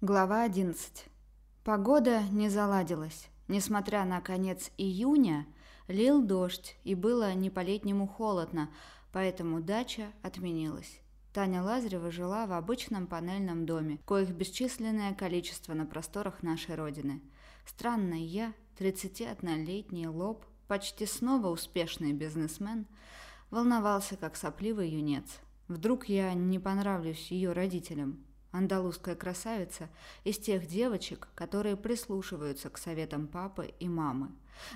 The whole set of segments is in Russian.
Глава 11. Погода не заладилась. Несмотря на конец июня, лил дождь и было не по-летнему холодно, поэтому дача отменилась. Таня Лазарева жила в обычном панельном доме, коих бесчисленное количество на просторах нашей Родины. Странный я, 31-летний лоб, почти снова успешный бизнесмен, волновался как сопливый юнец. Вдруг я не понравлюсь ее родителям, Андалузская красавица из тех девочек, которые прислушиваются к советам папы и мамы.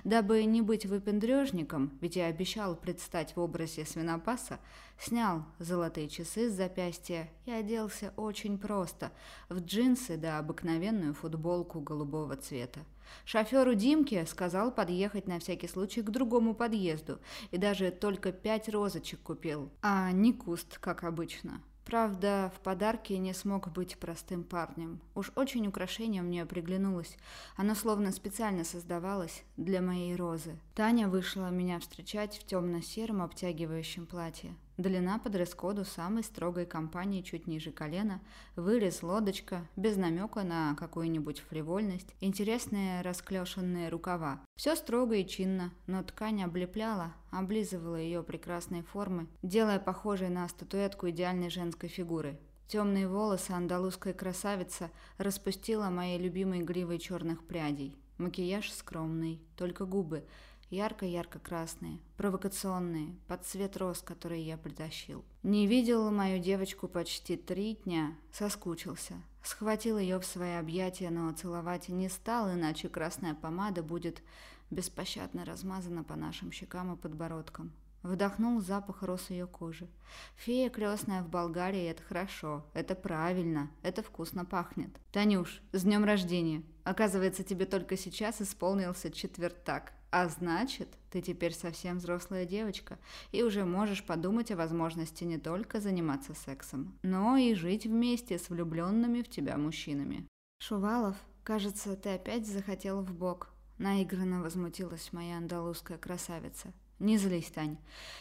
Дабы не быть выпендрежником, ведь я обещал предстать в образе свинопаса, снял золотые часы с запястья и оделся очень просто, в джинсы да обыкновенную футболку голубого цвета. Шоферу Димке сказал подъехать на всякий случай к другому подъезду и даже только пять розочек купил, а не куст, как обычно. Правда, в подарке не смог быть простым парнем. Уж очень украшение мне приглянулось. Оно словно специально создавалось для моей розы. Таня вышла меня встречать в темно-сером обтягивающем платье. Длина по дресс-коду самой строгой компании чуть ниже колена, вырез лодочка, без намека на какую-нибудь фривольность, интересные расклешенные рукава. Все строго и чинно, но ткань облепляла, облизывала ее прекрасные формы, делая похожей на статуэтку идеальной женской фигуры. Темные волосы андалузская красавица распустила моей любимой гривой черных прядей. Макияж скромный, только губы – Ярко-ярко-красные, провокационные, под цвет роз, которые я притащил. Не видел мою девочку почти три дня, соскучился. Схватил ее в свои объятия, но целовать не стал, иначе красная помада будет беспощадно размазана по нашим щекам и подбородкам. Вдохнул запах роз ее кожи. Фея крестная в Болгарии – это хорошо, это правильно, это вкусно пахнет. Танюш, с днем рождения! Оказывается, тебе только сейчас исполнился четвертак. А значит, ты теперь совсем взрослая девочка и уже можешь подумать о возможности не только заниматься сексом, но и жить вместе с влюбленными в тебя мужчинами. Шувалов, кажется, ты опять захотел в бок. Наигранно возмутилась моя андалузская красавица. Не злись, Тань.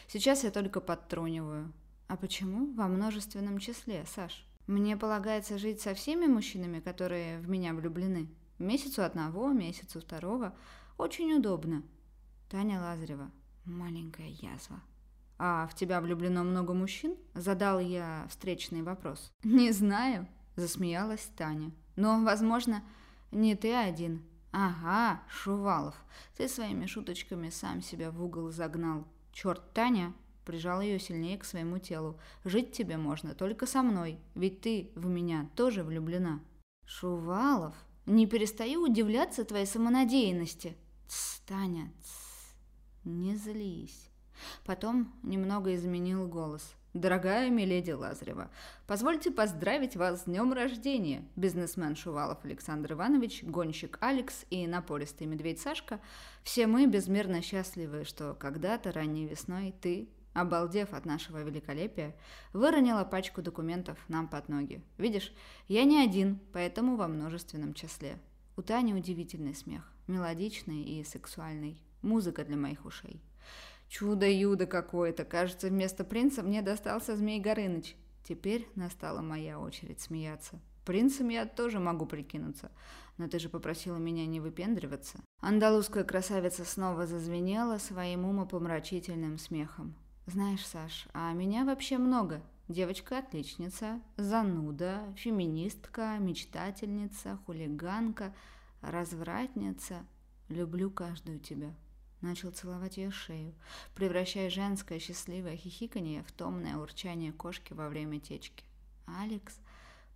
Сейчас я только подтруниваю. А почему во множественном числе, Саш? Мне полагается жить со всеми мужчинами, которые в меня влюблены. Месяцу одного, месяцу второго – очень удобно. Таня Лазарева. Маленькая язва. А в тебя влюблено много мужчин? Задал я встречный вопрос. Не знаю, засмеялась Таня. Но, возможно, не ты один. Ага, Шувалов, ты своими шуточками сам себя в угол загнал. Черт, Таня, прижал ее сильнее к своему телу. Жить тебе можно только со мной, ведь ты в меня тоже влюблена. Шувалов, не перестаю удивляться твоей самонадеянности. «Тсс, Таня, тсс, не злись». Потом немного изменил голос. «Дорогая миледи Лазарева, позвольте поздравить вас с днем рождения. Бизнесмен Шувалов Александр Иванович, гонщик Алекс и напористый медведь Сашка. Все мы безмерно счастливы, что когда-то ранней весной ты, обалдев от нашего великолепия, выронила пачку документов нам под ноги. Видишь, я не один, поэтому во множественном числе. У Тани удивительный смех мелодичный и сексуальный. Музыка для моих ушей. Чудо-юдо какое-то. Кажется, вместо принца мне достался Змей Горыныч. Теперь настала моя очередь смеяться. Принцем я тоже могу прикинуться, но ты же попросила меня не выпендриваться. Андалузская красавица снова зазвенела своим умопомрачительным смехом. Знаешь, Саш, а меня вообще много. Девочка-отличница, зануда, феминистка, мечтательница, хулиганка – развратница, люблю каждую тебя. Начал целовать ее шею, превращая женское счастливое хихиканье в томное урчание кошки во время течки. «Алекс,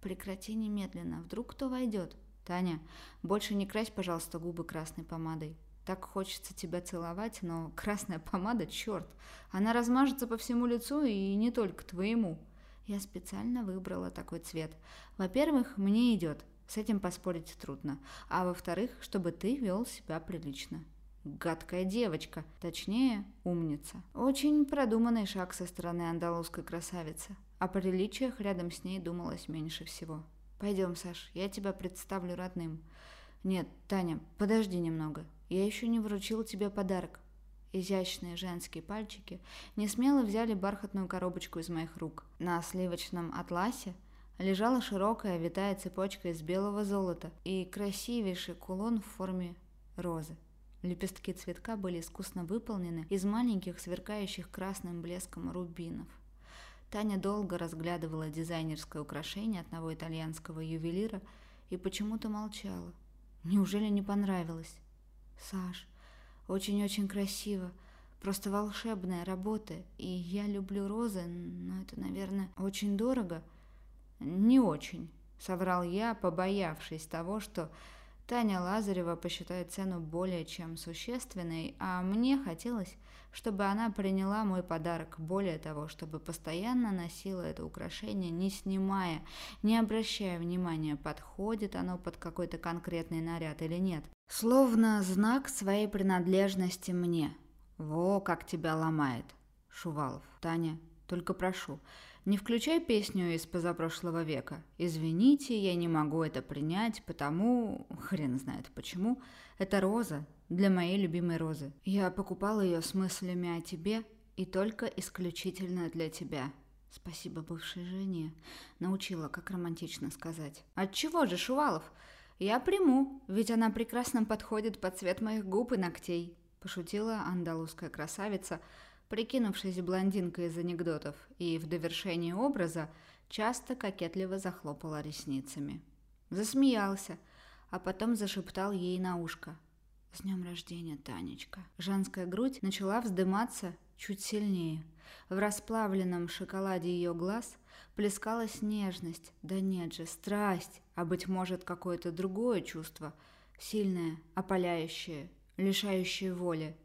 прекрати немедленно, вдруг кто войдет?» «Таня, больше не крась, пожалуйста, губы красной помадой. Так хочется тебя целовать, но красная помада, черт, она размажется по всему лицу и не только твоему. Я специально выбрала такой цвет. Во-первых, мне идет, с этим поспорить трудно. А во-вторых, чтобы ты вел себя прилично. Гадкая девочка, точнее, умница. Очень продуманный шаг со стороны андалузской красавицы. О приличиях рядом с ней думалось меньше всего. «Пойдем, Саш, я тебя представлю родным». «Нет, Таня, подожди немного. Я еще не вручил тебе подарок». Изящные женские пальчики не смело взяли бархатную коробочку из моих рук. На сливочном атласе лежала широкая витая цепочка из белого золота и красивейший кулон в форме розы. Лепестки цветка были искусно выполнены из маленьких сверкающих красным блеском рубинов. Таня долго разглядывала дизайнерское украшение одного итальянского ювелира и почему-то молчала. Неужели не понравилось? «Саш, очень-очень красиво. Просто волшебная работа. И я люблю розы, но это, наверное, очень дорого». «Не очень», — соврал я, побоявшись того, что Таня Лазарева посчитает цену более чем существенной, а мне хотелось, чтобы она приняла мой подарок, более того, чтобы постоянно носила это украшение, не снимая, не обращая внимания, подходит оно под какой-то конкретный наряд или нет. Словно знак своей принадлежности мне. Во, как тебя ломает. Шувалов. Таня, только прошу, не включай песню из позапрошлого века. Извините, я не могу это принять, потому... Хрен знает почему. Это роза для моей любимой розы. Я покупала ее с мыслями о тебе и только исключительно для тебя. Спасибо бывшей жене. Научила, как романтично сказать. Отчего же, Шувалов? Я приму, ведь она прекрасно подходит под цвет моих губ и ногтей. Пошутила андалузская красавица, прикинувшись блондинкой из анекдотов, и в довершении образа часто кокетливо захлопала ресницами. Засмеялся, а потом зашептал ей на ушко. «С днем рождения, Танечка!» Женская грудь начала вздыматься чуть сильнее. В расплавленном шоколаде ее глаз плескалась нежность, да нет же, страсть, а быть может какое-то другое чувство, сильное, опаляющее, лишающее воли.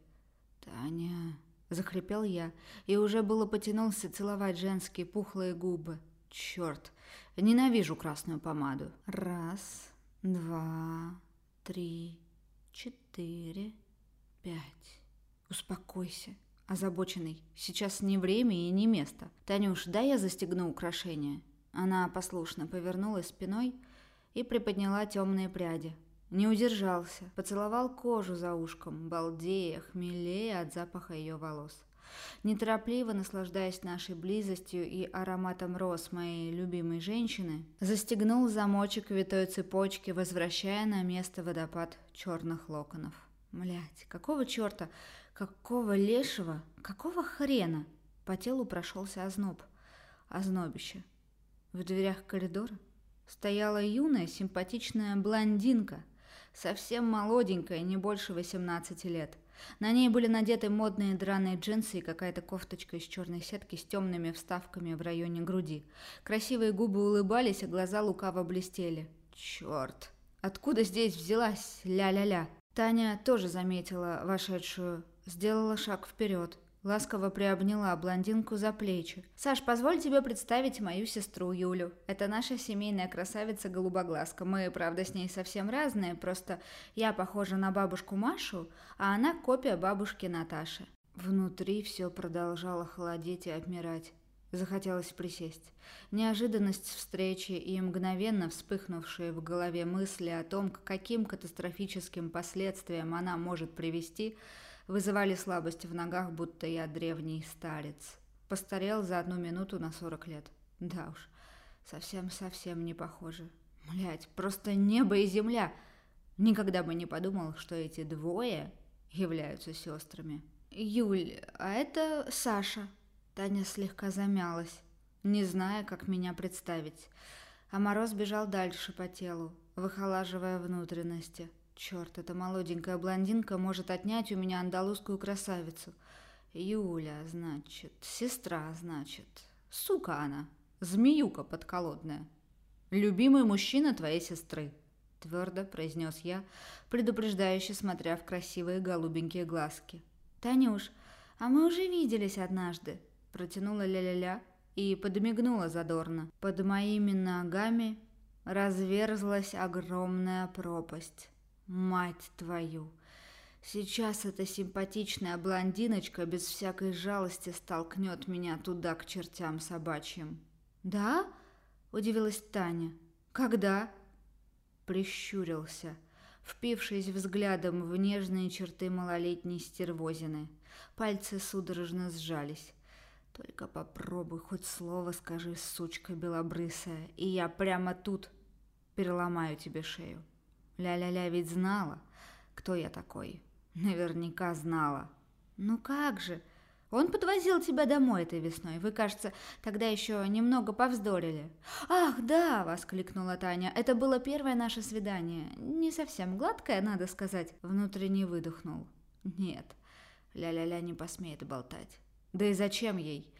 «Таня...» Захрипел я и уже было потянулся целовать женские пухлые губы. Черт, ненавижу красную помаду. Раз, два, три, четыре, пять. Успокойся, озабоченный. Сейчас не время и не место. Танюш, дай я застегну украшение. Она послушно повернулась спиной и приподняла темные пряди. Не удержался, поцеловал кожу за ушком, балдея, хмелея от запаха ее волос. Неторопливо наслаждаясь нашей близостью и ароматом роз моей любимой женщины, застегнул замочек витой цепочки, возвращая на место водопад черных локонов. Млять, какого черта, какого лешего, какого хрена? По телу прошелся озноб, ознобище. В дверях коридора стояла юная симпатичная блондинка – Совсем молоденькая, не больше 18 лет. На ней были надеты модные драные джинсы и какая-то кофточка из черной сетки с темными вставками в районе груди. Красивые губы улыбались, а глаза лукаво блестели. Черт! Откуда здесь взялась ля-ля-ля? Таня тоже заметила вошедшую, сделала шаг вперед. Ласково приобняла блондинку за плечи. «Саш, позволь тебе представить мою сестру Юлю. Это наша семейная красавица-голубоглазка. Мы, правда, с ней совсем разные, просто я похожа на бабушку Машу, а она копия бабушки Наташи». Внутри все продолжало холодеть и обмирать. Захотелось присесть. Неожиданность встречи и мгновенно вспыхнувшие в голове мысли о том, к каким катастрофическим последствиям она может привести – вызывали слабость в ногах, будто я древний старец. Постарел за одну минуту на сорок лет. Да уж, совсем-совсем не похоже. Млять, просто небо и земля. Никогда бы не подумал, что эти двое являются сестрами. Юль, а это Саша. Таня слегка замялась, не зная, как меня представить. А мороз бежал дальше по телу, выхолаживая внутренности. Черт, эта молоденькая блондинка может отнять у меня андалузскую красавицу. Юля, значит, сестра, значит. Сука она, змеюка подколодная. Любимый мужчина твоей сестры, твердо произнес я, предупреждающе смотря в красивые голубенькие глазки. Танюш, а мы уже виделись однажды, протянула ля-ля-ля и подмигнула задорно. Под моими ногами разверзлась огромная пропасть. Мать твою! Сейчас эта симпатичная блондиночка без всякой жалости столкнет меня туда к чертям собачьим. «Да?» – удивилась Таня. «Когда?» Прищурился, впившись взглядом в нежные черты малолетней стервозины. Пальцы судорожно сжались. Только попробуй хоть слово скажи, сучка белобрысая, и я прямо тут переломаю тебе шею. Ля-ля-ля ведь знала, кто я такой. Наверняка знала. Ну как же? Он подвозил тебя домой этой весной. Вы, кажется, тогда еще немного повздорили. Ах, да, воскликнула Таня. Это было первое наше свидание. Не совсем гладкое, надо сказать. Внутренне выдохнул. Нет, ля-ля-ля не посмеет болтать. Да и зачем ей?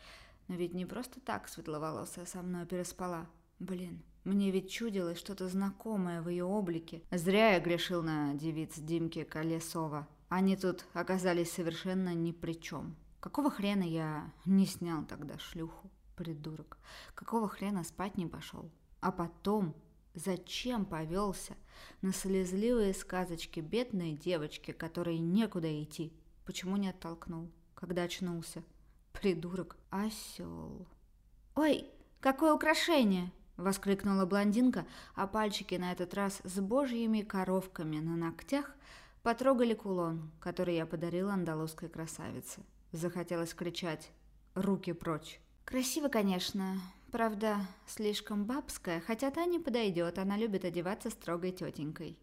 Но ведь не просто так светловолосая со мной переспала. Блин, мне ведь чудилось что-то знакомое в ее облике. Зря я грешил на девиц Димки Колесова. Они тут оказались совершенно ни при чем. Какого хрена я не снял тогда шлюху, придурок? Какого хрена спать не пошел? А потом зачем повелся на слезливые сказочки бедной девочки, которой некуда идти? Почему не оттолкнул, когда очнулся? Придурок. Осел. «Ой, какое украшение!» — воскликнула блондинка, а пальчики на этот раз с божьими коровками на ногтях потрогали кулон, который я подарила андалузской красавице. Захотелось кричать «Руки прочь!». Красиво, конечно, правда, слишком бабская, хотя та не подойдет, она любит одеваться строгой тетенькой.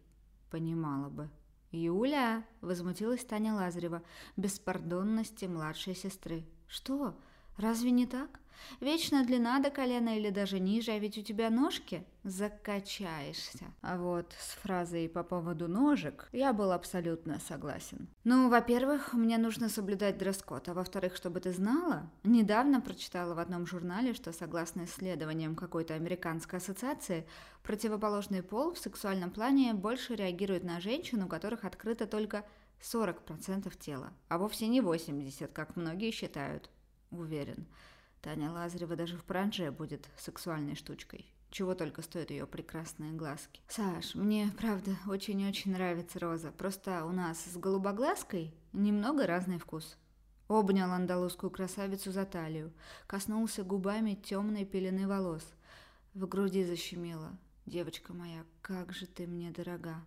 Понимала бы. «Юля!» — возмутилась Таня Лазарева, беспардонности младшей сестры. «Что? Разве не так? Вечно длина до колена или даже ниже, а ведь у тебя ножки закачаешься. А вот с фразой по поводу ножек я был абсолютно согласен. Ну, во-первых, мне нужно соблюдать дресс-код, а во-вторых, чтобы ты знала, недавно прочитала в одном журнале, что согласно исследованиям какой-то американской ассоциации, противоположный пол в сексуальном плане больше реагирует на женщин, у которых открыто только 40% тела, а вовсе не 80%, как многие считают. Уверен. Таня Лазарева даже в пранже будет сексуальной штучкой. Чего только стоят ее прекрасные глазки. Саш, мне, правда, очень-очень нравится Роза. Просто у нас с голубоглазкой немного разный вкус. Обнял андалузскую красавицу за талию, коснулся губами темной пелены волос. В груди защемило. Девочка моя, как же ты мне дорога.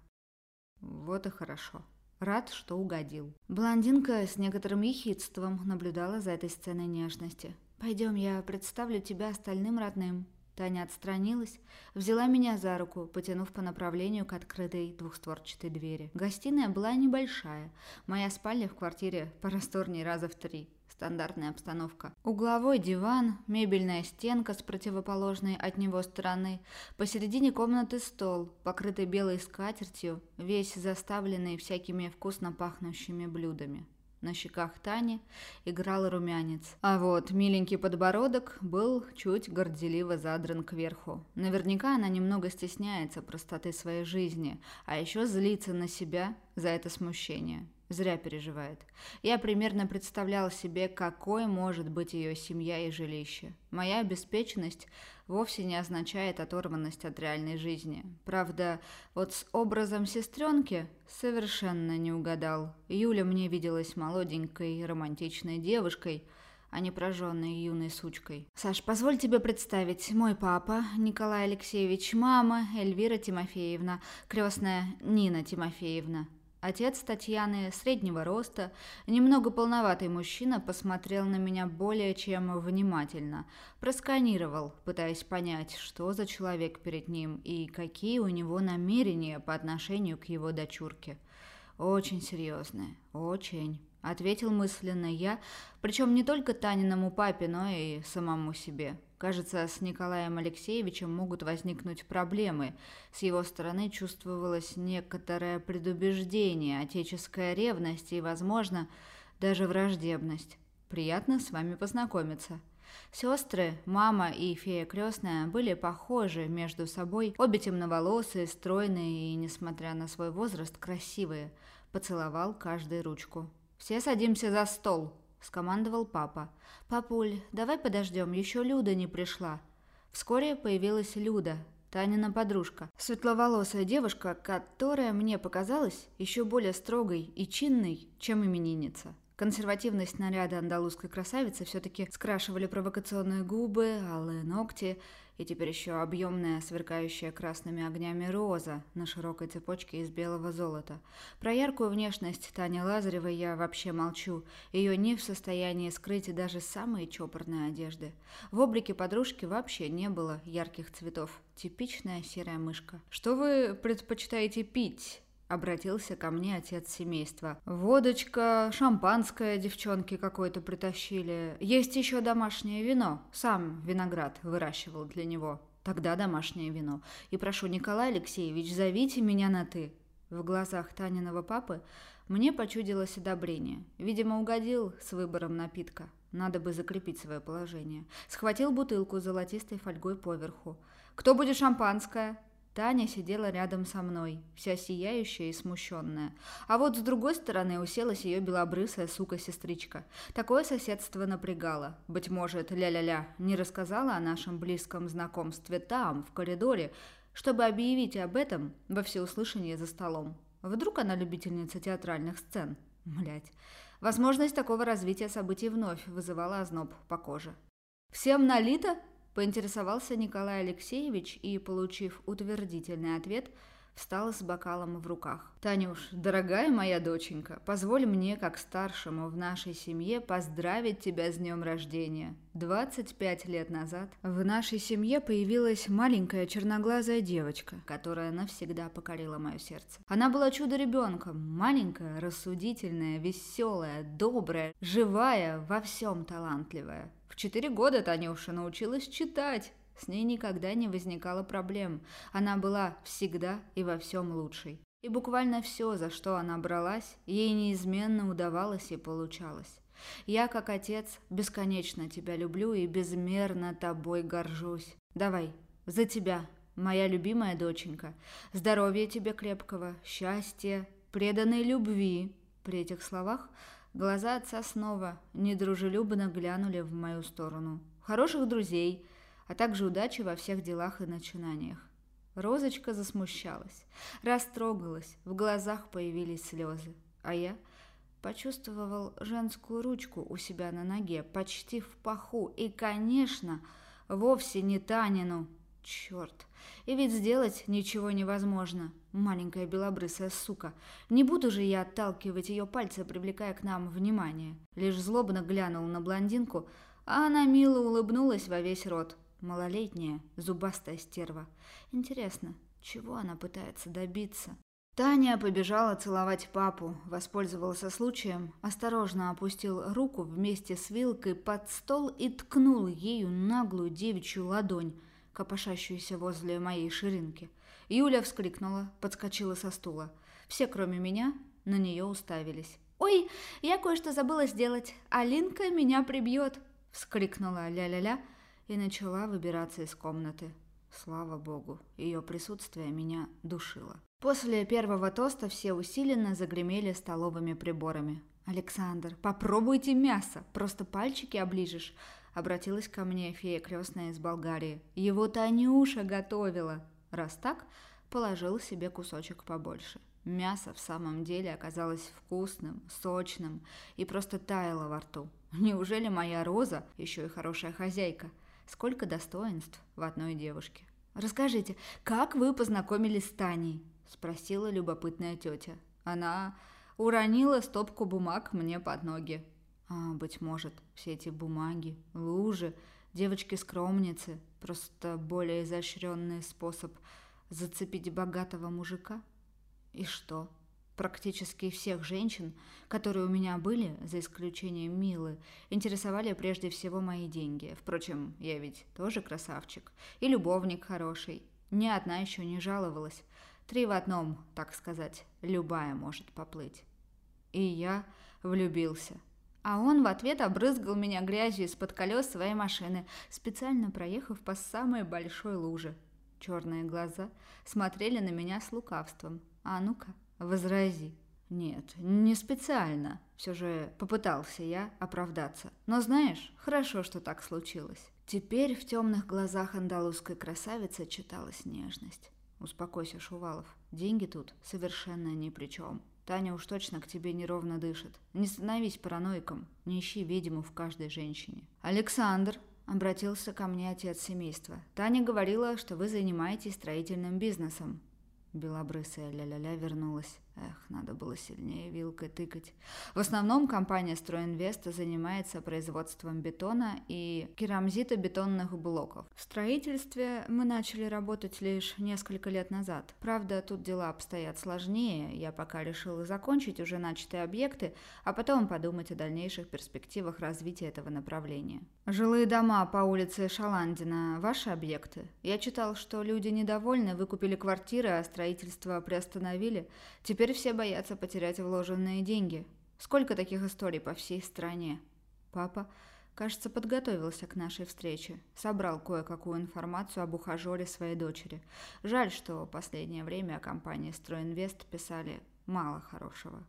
Вот и хорошо. Рад, что угодил. Блондинка с некоторым ехидством наблюдала за этой сценой нежности. «Пойдем, я представлю тебя остальным родным». Таня отстранилась, взяла меня за руку, потянув по направлению к открытой двухстворчатой двери. Гостиная была небольшая. Моя спальня в квартире просторнее раза в три. Стандартная обстановка. Угловой диван, мебельная стенка с противоположной от него стороны, посередине комнаты стол, покрытый белой скатертью, весь заставленный всякими вкусно пахнущими блюдами. На щеках Тани играл румянец. А вот миленький подбородок был чуть горделиво задран кверху. Наверняка она немного стесняется простоты своей жизни, а еще злится на себя за это смущение. Зря переживает. Я примерно представлял себе, какой может быть ее семья и жилище. Моя обеспеченность вовсе не означает оторванность от реальной жизни. Правда, вот с образом сестренки совершенно не угадал. Юля мне виделась молоденькой, романтичной девушкой, а не прожженной юной сучкой. «Саш, позволь тебе представить. Мой папа, Николай Алексеевич, мама, Эльвира Тимофеевна, крестная Нина Тимофеевна». Отец Татьяны, среднего роста, немного полноватый мужчина, посмотрел на меня более чем внимательно, просканировал, пытаясь понять, что за человек перед ним и какие у него намерения по отношению к его дочурке. Очень серьезные, очень ответил мысленно я, причем не только Таниному папе, но и самому себе. Кажется, с Николаем Алексеевичем могут возникнуть проблемы. С его стороны чувствовалось некоторое предубеждение, отеческая ревность и, возможно, даже враждебность. Приятно с вами познакомиться. Сестры, мама и фея крестная были похожи между собой, обе темноволосые, стройные и, несмотря на свой возраст, красивые. Поцеловал каждой ручку. «Все садимся за стол», — скомандовал папа. «Папуль, давай подождем, еще Люда не пришла». Вскоре появилась Люда, Танина подружка, светловолосая девушка, которая мне показалась еще более строгой и чинной, чем именинница. Консервативность наряда андалузской красавицы все-таки скрашивали провокационные губы, алые ногти и теперь еще объемная, сверкающая красными огнями роза на широкой цепочке из белого золота. Про яркую внешность Тани Лазаревой я вообще молчу. Ее не в состоянии скрыть даже самые чопорные одежды. В облике подружки вообще не было ярких цветов. Типичная серая мышка. «Что вы предпочитаете пить?» Обратился ко мне отец семейства. «Водочка, шампанское девчонки какое-то притащили. Есть еще домашнее вино. Сам виноград выращивал для него. Тогда домашнее вино. И прошу, Николай Алексеевич, зовите меня на «ты». В глазах Таниного папы мне почудилось одобрение. Видимо, угодил с выбором напитка. Надо бы закрепить свое положение. Схватил бутылку с золотистой фольгой поверху. «Кто будет шампанское?» Таня сидела рядом со мной, вся сияющая и смущенная. А вот с другой стороны уселась ее белобрысая сука-сестричка. Такое соседство напрягало. Быть может, ля-ля-ля не рассказала о нашем близком знакомстве там, в коридоре, чтобы объявить об этом во всеуслышание за столом. Вдруг она любительница театральных сцен? Блять. Возможность такого развития событий вновь вызывала озноб по коже. «Всем налито?» Поинтересовался Николай Алексеевич и, получив утвердительный ответ, встал с бокалом в руках. «Танюш, дорогая моя доченька, позволь мне, как старшему в нашей семье, поздравить тебя с днем рождения. 25 лет назад в нашей семье появилась маленькая черноглазая девочка, которая навсегда покорила мое сердце. Она была чудо-ребенком, маленькая, рассудительная, веселая, добрая, живая, во всем талантливая. В четыре года Танюша научилась читать. С ней никогда не возникало проблем. Она была всегда и во всем лучшей. И буквально все, за что она бралась, ей неизменно удавалось и получалось. Я, как отец, бесконечно тебя люблю и безмерно тобой горжусь. Давай, за тебя, моя любимая доченька. Здоровья тебе крепкого, счастья, преданной любви. При этих словах Глаза отца снова недружелюбно глянули в мою сторону. Хороших друзей, а также удачи во всех делах и начинаниях. Розочка засмущалась, растрогалась, в глазах появились слезы, а я почувствовал женскую ручку у себя на ноге, почти в паху, и, конечно, вовсе не Танину. Черт, и ведь сделать ничего невозможно. Маленькая белобрысая сука. Не буду же я отталкивать ее пальцы, привлекая к нам внимание. Лишь злобно глянул на блондинку, а она мило улыбнулась во весь рот. Малолетняя, зубастая стерва. Интересно, чего она пытается добиться? Таня побежала целовать папу, воспользовался случаем, осторожно опустил руку вместе с вилкой под стол и ткнул ею наглую девичью ладонь копошащуюся возле моей ширинки. Юля вскрикнула, подскочила со стула. Все, кроме меня, на нее уставились. «Ой, я кое-что забыла сделать. Алинка меня прибьет!» Вскрикнула ля-ля-ля и начала выбираться из комнаты. Слава богу, ее присутствие меня душило. После первого тоста все усиленно загремели столовыми приборами. «Александр, попробуйте мясо, просто пальчики оближешь обратилась ко мне фея крестная из Болгарии. Его Танюша готовила. Раз так, положил себе кусочек побольше. Мясо в самом деле оказалось вкусным, сочным и просто таяло во рту. Неужели моя Роза еще и хорошая хозяйка? Сколько достоинств в одной девушке. «Расскажите, как вы познакомились с Таней?» – спросила любопытная тетя. Она уронила стопку бумаг мне под ноги. А, быть может, все эти бумаги, лужи, девочки-скромницы – просто более изощренный способ зацепить богатого мужика? И что? Практически всех женщин, которые у меня были, за исключением Милы, интересовали прежде всего мои деньги. Впрочем, я ведь тоже красавчик. И любовник хороший. Ни одна еще не жаловалась. Три в одном, так сказать, любая может поплыть. И я влюбился – а он в ответ обрызгал меня грязью из-под колес своей машины, специально проехав по самой большой луже. Черные глаза смотрели на меня с лукавством. «А ну-ка, возрази». «Нет, не специально», — все же попытался я оправдаться. «Но знаешь, хорошо, что так случилось». Теперь в темных глазах андалузской красавицы читалась нежность. «Успокойся, Шувалов, деньги тут совершенно ни при чем». Таня уж точно к тебе неровно дышит. Не становись параноиком, не ищи ведьму в каждой женщине. Александр, обратился ко мне отец семейства. Таня говорила, что вы занимаетесь строительным бизнесом. Белобрысая ля-ля-ля вернулась. Эх, надо было сильнее вилкой тыкать. В основном компания «Стройинвеста» занимается производством бетона и керамзитобетонных блоков. В строительстве мы начали работать лишь несколько лет назад. Правда, тут дела обстоят сложнее. Я пока решила закончить уже начатые объекты, а потом подумать о дальнейших перспективах развития этого направления. Жилые дома по улице Шаландина – ваши объекты? Я читал, что люди недовольны, выкупили квартиры, а строительство приостановили. Теперь Теперь все боятся потерять вложенные деньги. Сколько таких историй по всей стране? Папа, кажется, подготовился к нашей встрече. Собрал кое-какую информацию об ухажере своей дочери. Жаль, что в последнее время о компании «Стройинвест» писали мало хорошего.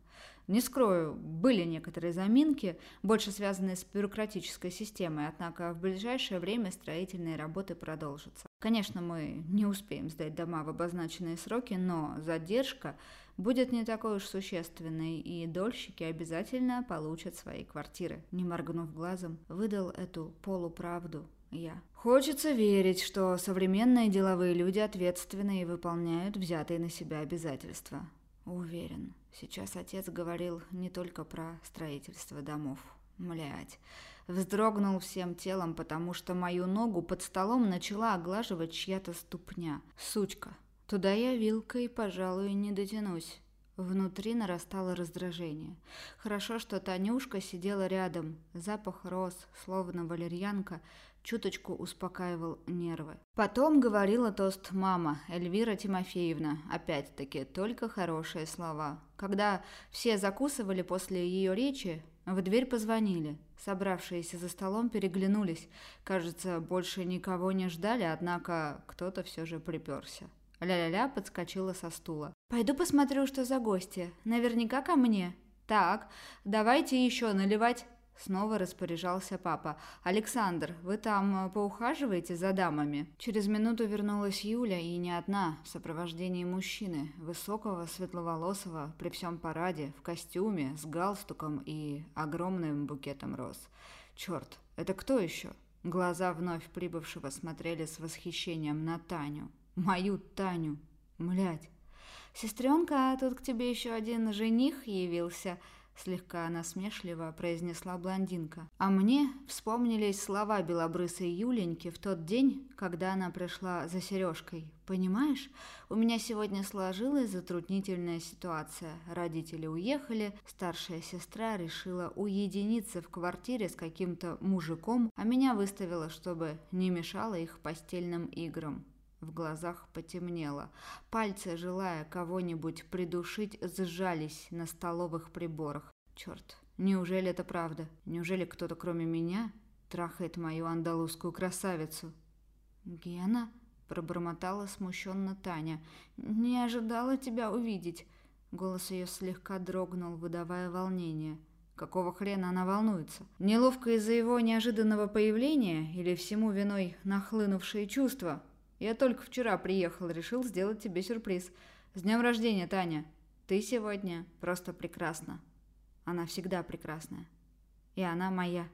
Не скрою, были некоторые заминки, больше связанные с бюрократической системой, однако в ближайшее время строительные работы продолжатся. Конечно, мы не успеем сдать дома в обозначенные сроки, но задержка будет не такой уж существенной, и дольщики обязательно получат свои квартиры. Не моргнув глазом, выдал эту полуправду я. Хочется верить, что современные деловые люди ответственны и выполняют взятые на себя обязательства. Уверен, сейчас отец говорил не только про строительство домов. Млять. Вздрогнул всем телом, потому что мою ногу под столом начала оглаживать чья-то ступня. Сучка. Туда я вилкой, пожалуй, не дотянусь. Внутри нарастало раздражение. Хорошо, что Танюшка сидела рядом. Запах роз, словно валерьянка, чуточку успокаивал нервы. Потом говорила тост мама, Эльвира Тимофеевна. Опять-таки, только хорошие слова. Когда все закусывали после ее речи, в дверь позвонили. Собравшиеся за столом переглянулись. Кажется, больше никого не ждали, однако кто-то все же приперся. Ля-ля-ля подскочила со стула. «Пойду посмотрю, что за гости. Наверняка ко мне». «Так, давайте еще наливать...» Снова распоряжался папа. «Александр, вы там э, поухаживаете за дамами?» Через минуту вернулась Юля, и не одна, в сопровождении мужчины, высокого, светловолосого, при всем параде, в костюме, с галстуком и огромным букетом роз. «Черт, это кто еще?» Глаза вновь прибывшего смотрели с восхищением на Таню. Мою Таню. Млять. Сестренка, тут к тебе еще один жених явился, слегка насмешливо произнесла блондинка. А мне вспомнились слова белобрысой Юленьки в тот день, когда она пришла за сережкой. Понимаешь, у меня сегодня сложилась затруднительная ситуация. Родители уехали, старшая сестра решила уединиться в квартире с каким-то мужиком, а меня выставила, чтобы не мешала их постельным играм. В глазах потемнело. Пальцы, желая кого-нибудь придушить, сжались на столовых приборах. Черт, неужели это правда? Неужели кто-то кроме меня трахает мою андалузскую красавицу? Гена, пробормотала смущенно Таня. Не ожидала тебя увидеть. Голос ее слегка дрогнул, выдавая волнение. Какого хрена она волнуется? Неловко из-за его неожиданного появления или всему виной нахлынувшие чувства? Я только вчера приехал, решил сделать тебе сюрприз. С днем рождения, Таня. Ты сегодня просто прекрасна. Она всегда прекрасная. И она моя.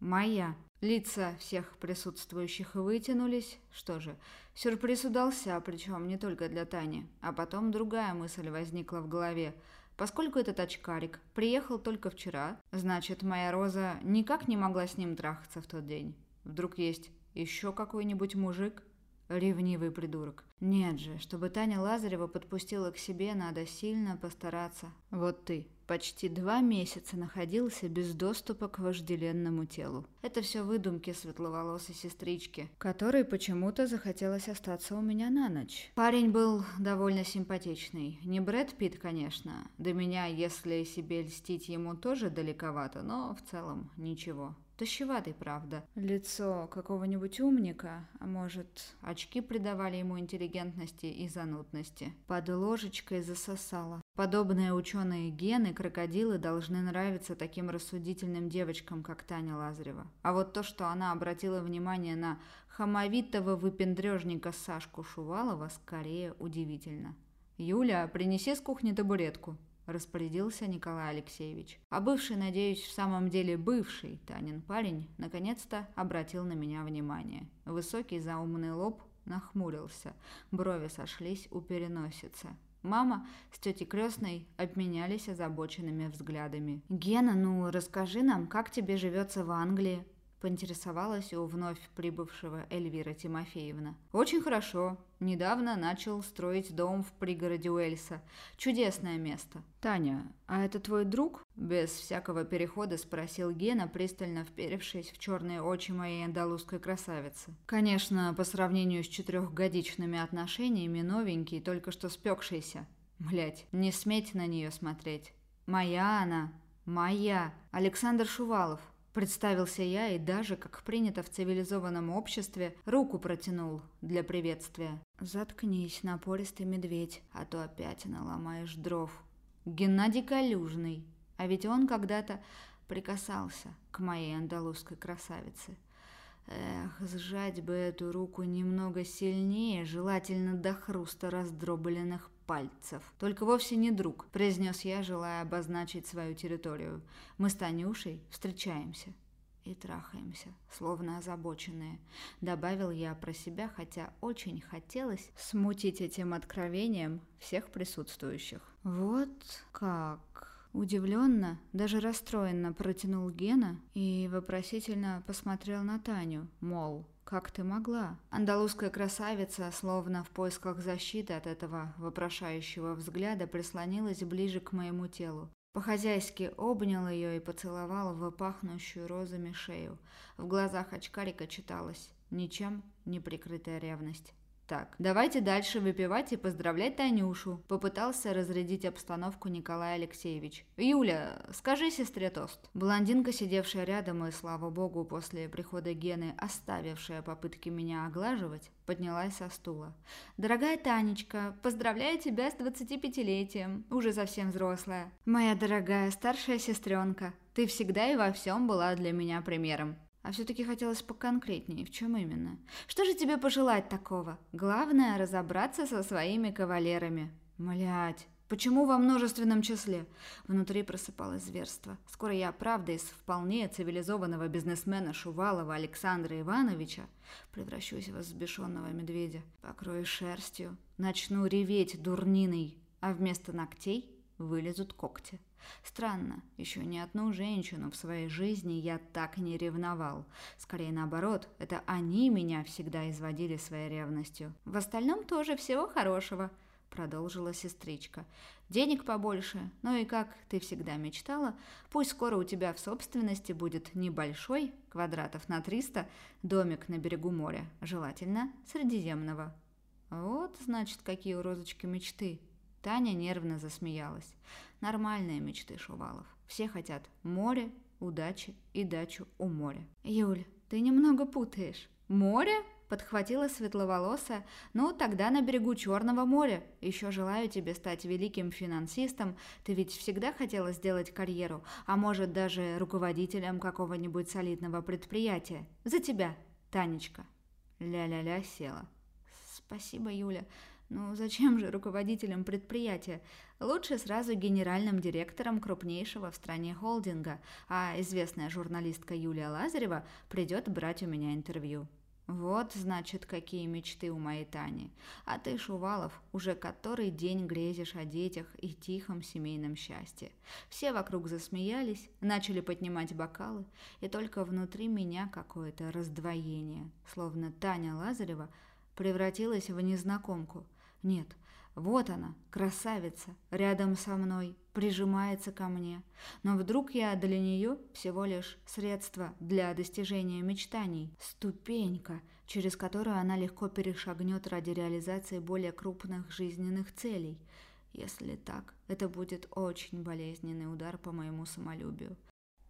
Моя. Лица всех присутствующих вытянулись. Что же, сюрприз удался, причем не только для Тани. А потом другая мысль возникла в голове. Поскольку этот очкарик приехал только вчера, значит, моя Роза никак не могла с ним трахаться в тот день. Вдруг есть еще какой-нибудь мужик, Ревнивый придурок. Нет же, чтобы Таня Лазарева подпустила к себе, надо сильно постараться. Вот ты, почти два месяца находился без доступа к вожделенному телу. Это все выдумки светловолосой сестрички, которой почему-то захотелось остаться у меня на ночь. Парень был довольно симпатичный. Не Брэд Питт, конечно. До меня, если себе льстить ему, тоже далековато, но в целом ничего. Тощеватый, правда. Лицо какого-нибудь умника, а может, очки придавали ему интеллигентности и занудности. Под ложечкой засосало. Подобные ученые гены крокодилы должны нравиться таким рассудительным девочкам, как Таня Лазарева. А вот то, что она обратила внимание на хамовитого выпендрежника Сашку Шувалова, скорее удивительно. «Юля, принеси с кухни табуретку», – распорядился Николай Алексеевич. А бывший, надеюсь, в самом деле бывший Танин парень, наконец-то обратил на меня внимание. Высокий заумный лоб нахмурился, брови сошлись у переносицы. Мама с тетей крестной обменялись озабоченными взглядами. «Гена, ну расскажи нам, как тебе живется в Англии?» Поинтересовалась у вновь прибывшего Эльвира Тимофеевна. «Очень хорошо. Недавно начал строить дом в пригороде Уэльса. Чудесное место». «Таня, а это твой друг?» Без всякого перехода спросил Гена, пристально вперевшись в черные очи моей андалузской красавицы. Конечно, по сравнению с четырехгодичными отношениями, новенький, только что спекшийся. Блять, не сметь на нее смотреть. Моя она. Моя. Александр Шувалов. Представился я и даже, как принято в цивилизованном обществе, руку протянул для приветствия. «Заткнись, напористый медведь, а то опять наломаешь дров». Геннадий Калюжный. А ведь он когда-то прикасался к моей андалузской красавице. Эх, сжать бы эту руку немного сильнее, желательно до хруста раздробленных пальцев. Только вовсе не друг, произнес я, желая обозначить свою территорию. Мы с Танюшей встречаемся и трахаемся, словно озабоченные. Добавил я про себя, хотя очень хотелось смутить этим откровением всех присутствующих. Вот как... Удивленно, даже расстроенно протянул Гена и вопросительно посмотрел на Таню, мол, как ты могла? Андалузская красавица, словно в поисках защиты от этого вопрошающего взгляда, прислонилась ближе к моему телу. По-хозяйски обнял ее и поцеловал в пахнущую розами шею. В глазах очкарика читалось «Ничем не прикрытая ревность». Так, давайте дальше выпивать и поздравлять Танюшу, попытался разрядить обстановку Николай Алексеевич. Юля, скажи сестре тост. Блондинка, сидевшая рядом и, слава богу, после прихода Гены, оставившая попытки меня оглаживать, поднялась со стула. Дорогая Танечка, поздравляю тебя с 25-летием, уже совсем взрослая. Моя дорогая старшая сестренка, ты всегда и во всем была для меня примером. А все-таки хотелось поконкретнее, в чем именно. Что же тебе пожелать такого? Главное – разобраться со своими кавалерами. Млять, почему во множественном числе? Внутри просыпалось зверство. Скоро я, правда, из вполне цивилизованного бизнесмена Шувалова Александра Ивановича превращусь в взбешенного медведя. Покрою шерстью, начну реветь дурниной, а вместо ногтей вылезут когти. Странно, еще ни одну женщину в своей жизни я так не ревновал. Скорее наоборот, это они меня всегда изводили своей ревностью. В остальном тоже всего хорошего, продолжила сестричка. Денег побольше, ну и как ты всегда мечтала, пусть скоро у тебя в собственности будет небольшой, квадратов на 300, домик на берегу моря, желательно Средиземного. Вот, значит, какие у Розочки мечты. Таня нервно засмеялась. Нормальные мечты Шувалов. Все хотят море, удачи и дачу у моря. Юль, ты немного путаешь. Море? Подхватила светловолосая. Ну, тогда на берегу Черного моря. Еще желаю тебе стать великим финансистом. Ты ведь всегда хотела сделать карьеру, а может даже руководителем какого-нибудь солидного предприятия. За тебя, Танечка. Ля-ля-ля села. Спасибо, Юля. Ну зачем же руководителем предприятия? Лучше сразу генеральным директором крупнейшего в стране холдинга, а известная журналистка Юлия Лазарева придет брать у меня интервью. Вот, значит, какие мечты у моей Тани. А ты, Шувалов, уже который день грезишь о детях и тихом семейном счастье. Все вокруг засмеялись, начали поднимать бокалы, и только внутри меня какое-то раздвоение, словно Таня Лазарева превратилась в незнакомку. Нет, вот она, красавица, рядом со мной, прижимается ко мне. Но вдруг я для нее всего лишь средство для достижения мечтаний, ступенька, через которую она легко перешагнет ради реализации более крупных жизненных целей. Если так, это будет очень болезненный удар по моему самолюбию.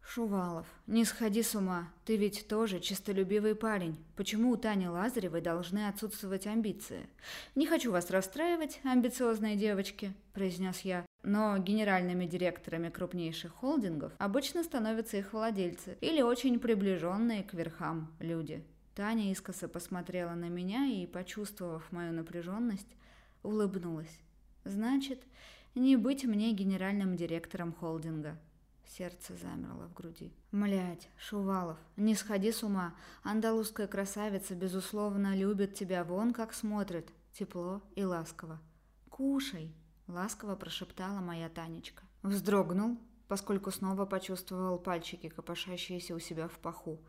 «Шувалов, не сходи с ума, ты ведь тоже честолюбивый парень. Почему у Тани Лазаревой должны отсутствовать амбиции? Не хочу вас расстраивать, амбициозные девочки», – произнес я. Но генеральными директорами крупнейших холдингов обычно становятся их владельцы или очень приближенные к верхам люди. Таня искоса посмотрела на меня и, почувствовав мою напряженность, улыбнулась. «Значит, Не быть мне генеральным директором холдинга. Сердце замерло в груди. Млять, Шувалов, не сходи с ума. Андалузская красавица, безусловно, любит тебя вон как смотрит. Тепло и ласково. Кушай, ласково прошептала моя Танечка. Вздрогнул, поскольку снова почувствовал пальчики, копошащиеся у себя в паху.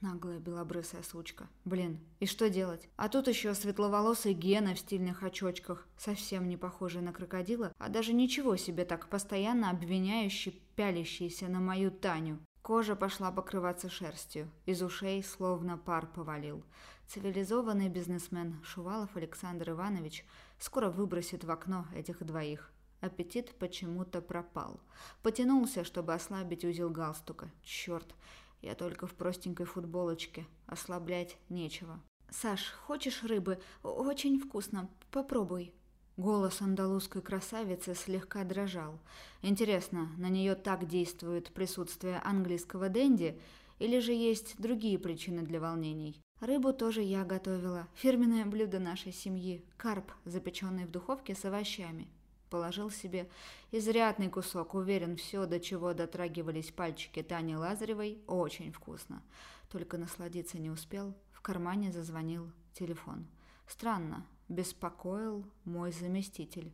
Наглая белобрысая сучка. Блин, и что делать? А тут еще светловолосый Гена в стильных очочках, совсем не похожий на крокодила, а даже ничего себе так постоянно обвиняющий, пялящийся на мою Таню. Кожа пошла покрываться шерстью, из ушей словно пар повалил. Цивилизованный бизнесмен Шувалов Александр Иванович скоро выбросит в окно этих двоих. Аппетит почему-то пропал. Потянулся, чтобы ослабить узел галстука. Черт, я только в простенькой футболочке. Ослаблять нечего. «Саш, хочешь рыбы? Очень вкусно. Попробуй». Голос андалузской красавицы слегка дрожал. Интересно, на нее так действует присутствие английского денди, или же есть другие причины для волнений? Рыбу тоже я готовила. Фирменное блюдо нашей семьи – карп, запеченный в духовке с овощами. Положил себе изрядный кусок, уверен, все, до чего дотрагивались пальчики Тани Лазаревой, очень вкусно. Только насладиться не успел, в кармане зазвонил телефон. Странно, беспокоил мой заместитель.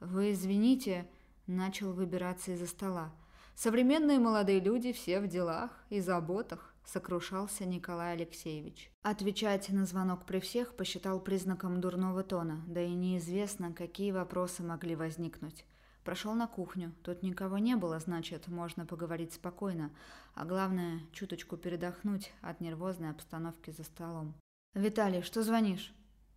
«Вы извините», — начал выбираться из-за стола. «Современные молодые люди все в делах и заботах сокрушался Николай Алексеевич. Отвечать на звонок при всех посчитал признаком дурного тона, да и неизвестно, какие вопросы могли возникнуть. Прошел на кухню. Тут никого не было, значит, можно поговорить спокойно, а главное, чуточку передохнуть от нервозной обстановки за столом. «Виталий, что звонишь?»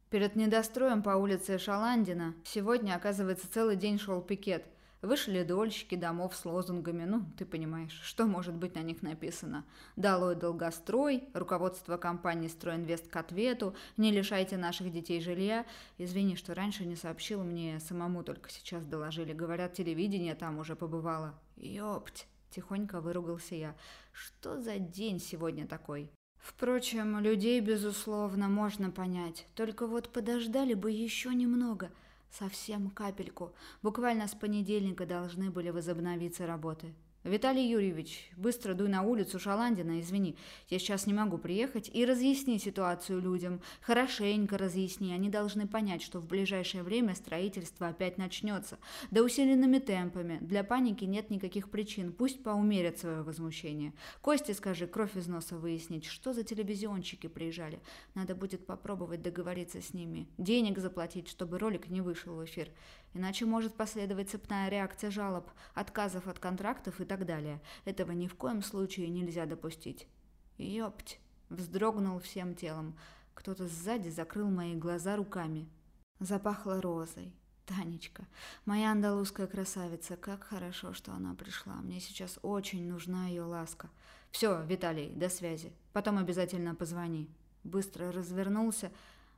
Перед недостроем по улице Шаландина сегодня, оказывается, целый день шел пикет. Вышли дольщики домов с лозунгами, ну, ты понимаешь, что может быть на них написано. «Долой долгострой», руководство компании «Стройинвест» к ответу, «Не лишайте наших детей жилья». Извини, что раньше не сообщил, мне самому только сейчас доложили. Говорят, телевидение там уже побывало. Ёпть, тихонько выругался я. Что за день сегодня такой? Впрочем, людей, безусловно, можно понять. Только вот подождали бы еще немного – Совсем капельку. Буквально с понедельника должны были возобновиться работы. «Виталий Юрьевич, быстро дуй на улицу Шаландина, извини, я сейчас не могу приехать, и разъясни ситуацию людям. Хорошенько разъясни, они должны понять, что в ближайшее время строительство опять начнется. Да усиленными темпами. Для паники нет никаких причин, пусть поумерят свое возмущение. Косте скажи, кровь из носа выяснить, что за телевизионщики приезжали. Надо будет попробовать договориться с ними. Денег заплатить, чтобы ролик не вышел в эфир. Иначе может последовать цепная реакция жалоб, отказов от контрактов и так далее. Этого ни в коем случае нельзя допустить. Ёпть! Вздрогнул всем телом. Кто-то сзади закрыл мои глаза руками. Запахло розой. Танечка, моя андалузская красавица, как хорошо, что она пришла. Мне сейчас очень нужна ее ласка. Все, Виталий, до связи. Потом обязательно позвони. Быстро развернулся,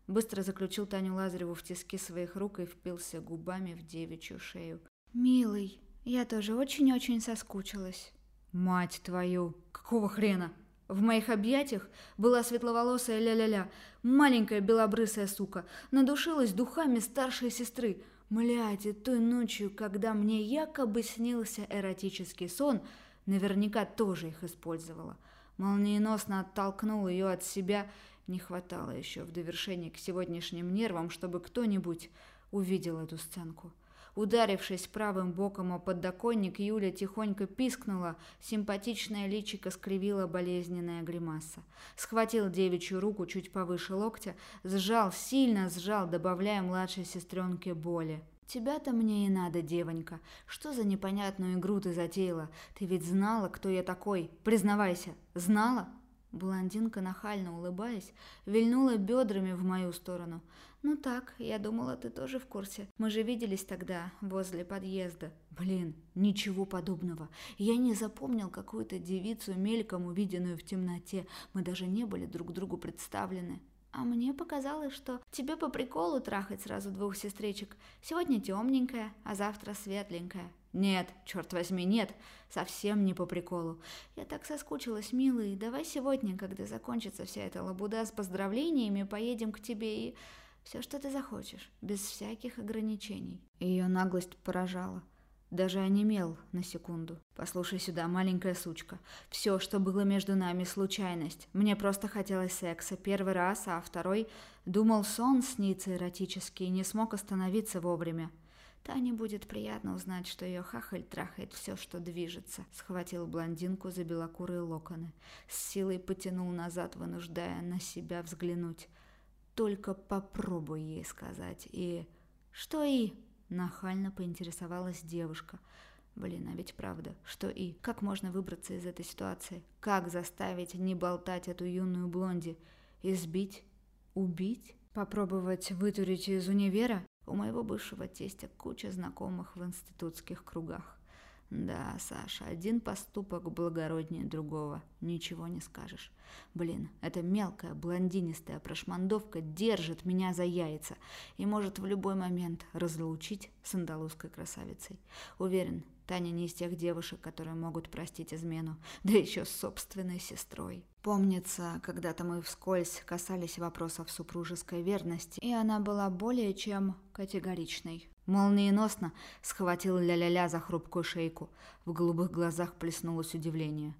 Быстро заключил Таню Лазареву в тиски своих рук и впился губами в девичью шею. «Милый, я тоже очень-очень соскучилась». «Мать твою! Какого хрена?» В моих объятиях была светловолосая ля-ля-ля, маленькая белобрысая сука, надушилась духами старшей сестры. Млядь, и той ночью, когда мне якобы снился эротический сон, наверняка тоже их использовала. Молниеносно оттолкнул ее от себя не хватало еще в довершении к сегодняшним нервам, чтобы кто-нибудь увидел эту сценку. Ударившись правым боком о подоконник, Юля тихонько пискнула, симпатичное личико скривила болезненная гримаса. Схватил девичью руку чуть повыше локтя, сжал, сильно сжал, добавляя младшей сестренке боли. «Тебя-то мне и надо, девонька. Что за непонятную игру ты затеяла? Ты ведь знала, кто я такой. Признавайся, знала?» Блондинка, нахально улыбаясь, вильнула бедрами в мою сторону. «Ну так, я думала, ты тоже в курсе. Мы же виделись тогда, возле подъезда». «Блин, ничего подобного. Я не запомнил какую-то девицу, мельком увиденную в темноте. Мы даже не были друг другу представлены». А мне показалось, что тебе по приколу трахать сразу двух сестричек. Сегодня темненькая, а завтра светленькая. Нет, черт возьми, нет, совсем не по приколу. Я так соскучилась, милый. Давай сегодня, когда закончится вся эта лабуда с поздравлениями, поедем к тебе и... Все, что ты захочешь, без всяких ограничений. Ее наглость поражала. даже онемел на секунду. «Послушай сюда, маленькая сучка. Все, что было между нами, случайность. Мне просто хотелось секса. Первый раз, а второй... Думал, сон снится эротический, не смог остановиться вовремя. Тане будет приятно узнать, что ее хахаль трахает все, что движется. Схватил блондинку за белокурые локоны. С силой потянул назад, вынуждая на себя взглянуть. Только попробуй ей сказать. И... Что и... Нахально поинтересовалась девушка. Блин, а ведь правда, что и? Как можно выбраться из этой ситуации? Как заставить не болтать эту юную блонди? Избить? Убить? Попробовать вытурить из универа? У моего бывшего тестя куча знакомых в институтских кругах. Да, Саша, один поступок благороднее другого. Ничего не скажешь. Блин, эта мелкая блондинистая прошмандовка держит меня за яйца и может в любой момент разлучить с андалузской красавицей. Уверен, Таня не из тех девушек, которые могут простить измену, да еще с собственной сестрой. Помнится, когда-то мы вскользь касались вопросов супружеской верности, и она была более чем категоричной. Молниеносно схватил ля-ля-ля за хрупкую шейку. В голубых глазах плеснулось удивление.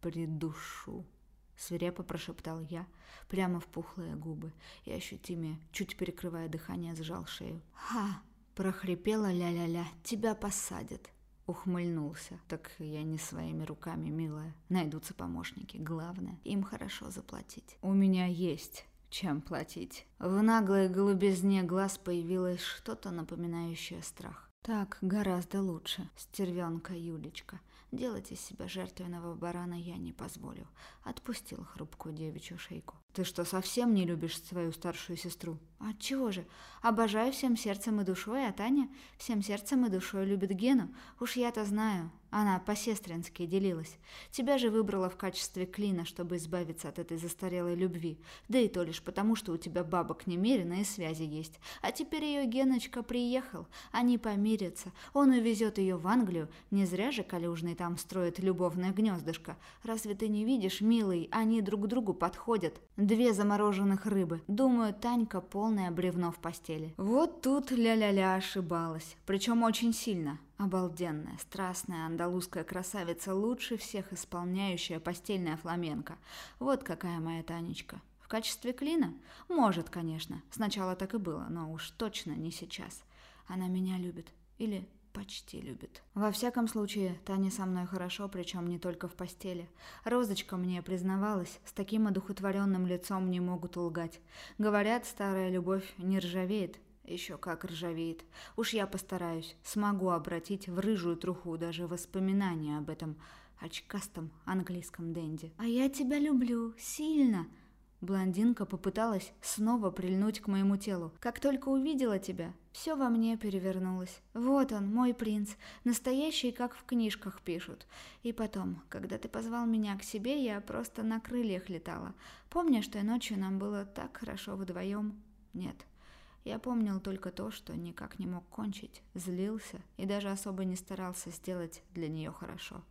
«Придушу», — свирепо прошептал я, прямо в пухлые губы, и ощутимее, чуть перекрывая дыхание, сжал шею. «Ха!» — прохрипела ля-ля-ля. «Тебя посадят!» Ухмыльнулся. «Так я не своими руками, милая. Найдутся помощники. Главное, им хорошо заплатить. У меня есть чем платить. В наглой голубизне глаз появилось что-то напоминающее страх. Так гораздо лучше, стервенка Юлечка. Делать из себя жертвенного барана я не позволю. Отпустил хрупкую девичью шейку. Ты что, совсем не любишь свою старшую сестру? Отчего же? Обожаю всем сердцем и душой, а Таня всем сердцем и душой любит Гену. Уж я-то знаю. Она по-сестрински делилась. Тебя же выбрала в качестве клина, чтобы избавиться от этой застарелой любви. Да и то лишь потому, что у тебя бабок немерено и связи есть. А теперь ее Геночка приехал. Они помирятся. Он увезет ее в Англию. Не зря же Калюжный там строит любовное гнездышко. Разве ты не видишь, милый, они друг к другу подходят. Две замороженных рыбы. Думаю, Танька полное бревно в постели. Вот тут ля-ля-ля ошибалась. Причем очень сильно. Обалденная, страстная андалузская красавица, лучше всех исполняющая постельная фламенко. Вот какая моя Танечка. В качестве клина? Может, конечно. Сначала так и было, но уж точно не сейчас. Она меня любит. Или почти любит. Во всяком случае, Таня со мной хорошо, причем не только в постели. Розочка мне признавалась, с таким одухотворенным лицом не могут лгать. Говорят, старая любовь не ржавеет. Еще как ржавеет. Уж я постараюсь, смогу обратить в рыжую труху даже воспоминания об этом очкастом английском денди. «А я тебя люблю, сильно!» Блондинка попыталась снова прильнуть к моему телу. Как только увидела тебя, все во мне перевернулось. Вот он, мой принц, настоящий, как в книжках пишут. И потом, когда ты позвал меня к себе, я просто на крыльях летала. Помнишь, той ночью нам было так хорошо вдвоем? Нет. Я помнил только то, что никак не мог кончить, злился и даже особо не старался сделать для нее хорошо.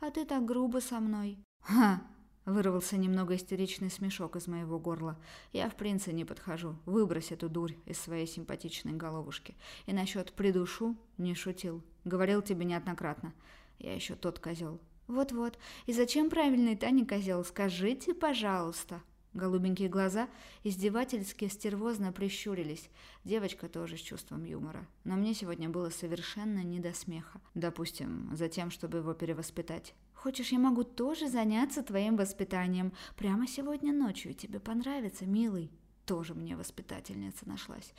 А ты так грубо со мной. Ха! Вырвался немного истеричный смешок из моего горла. Я в принце не подхожу. Выбрось эту дурь из своей симпатичной головушки. И насчет «придушу» не шутил. Говорил тебе неоднократно. Я еще тот козел. Вот-вот. И зачем правильный Таня козел? Скажите, пожалуйста. Голубенькие глаза издевательски стервозно прищурились. Девочка тоже с чувством юмора. Но мне сегодня было совершенно не до смеха. Допустим, за тем, чтобы его перевоспитать. Хочешь, я могу тоже заняться твоим воспитанием? Прямо сегодня ночью. Тебе понравится, милый. Тоже мне воспитательница нашлась.